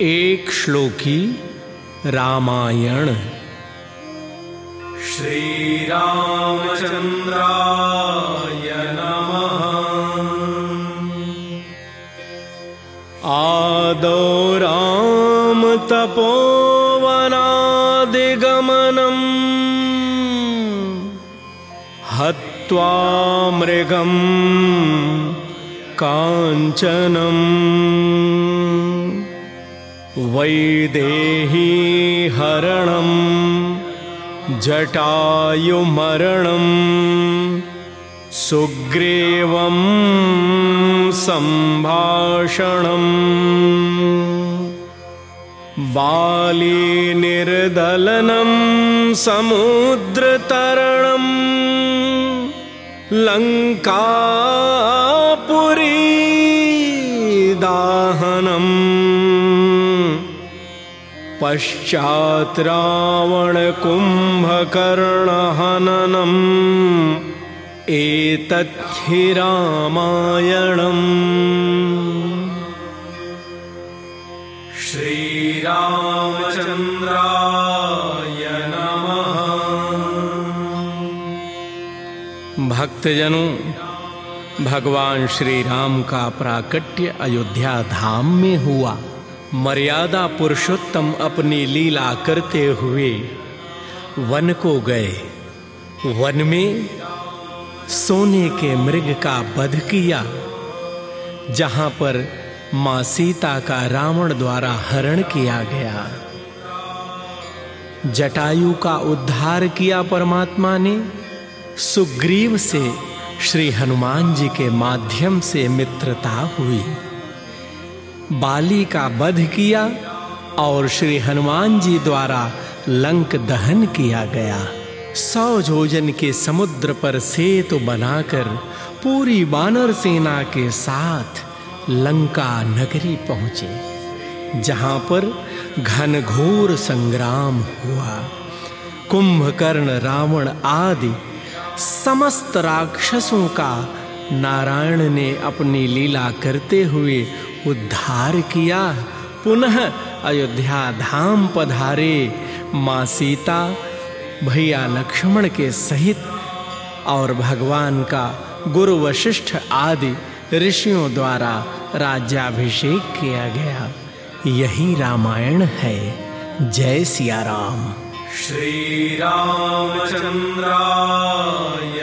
एक श्लोकी रामायण। श्रीरामचन्द्राय नमः। आदौ रामतपोवनादिगमनम् हत्वा मृगम् काञ्चनम् वैदेही हरणं जटायुमरणं सुग्रीवं सम्भाषणम्। बालीनिर्दलनं समुद्रतरणं लङ्कापुरी दाहनम् पश्चात् रावणकुम्भकर्णहननम् एतद्धि रामायणम् श्रीरामचन्द्राय नमः। भक्तजनों, भगवान श्री राम का प्राकट्य अयोध्या धाम में हुआ। मर्यादा पुरुषोत्तम अपनी लीला करते हुए वन को गए। वन में सोने के मृग का वध किया, जहाँ पर माँ सीता का रावण द्वारा हरण किया गया। जटायु का उद्धार किया परमात्मा ने। सुग्रीव से श्री हनुमान जी के माध्यम से मित्रता हुई। बाली का वध किया और श्री हनुमान जी द्वारा लंक दहन किया गया। सौ जोजन के समुद्र पर सेतु बनाकर पूरी बानर सेना के साथ लंका नगरी पहुँचे, जहाँ पर घनघोर संग्राम हुआ। कुंभकर्ण, रावण आदि समस्त राक्षसों का नारायण ने अपनी लीला करते हुए उद्धार किया। पुनः अयोध्या धाम पधारे। माँ सीता, भैया लक्ष्मण के सहित और भगवान का गुरु वशिष्ठ आदि ऋषियों द्वारा राज्याभिषेक किया गया। यही रामायण है। जय सिया राम श्रीरामचन्द्राय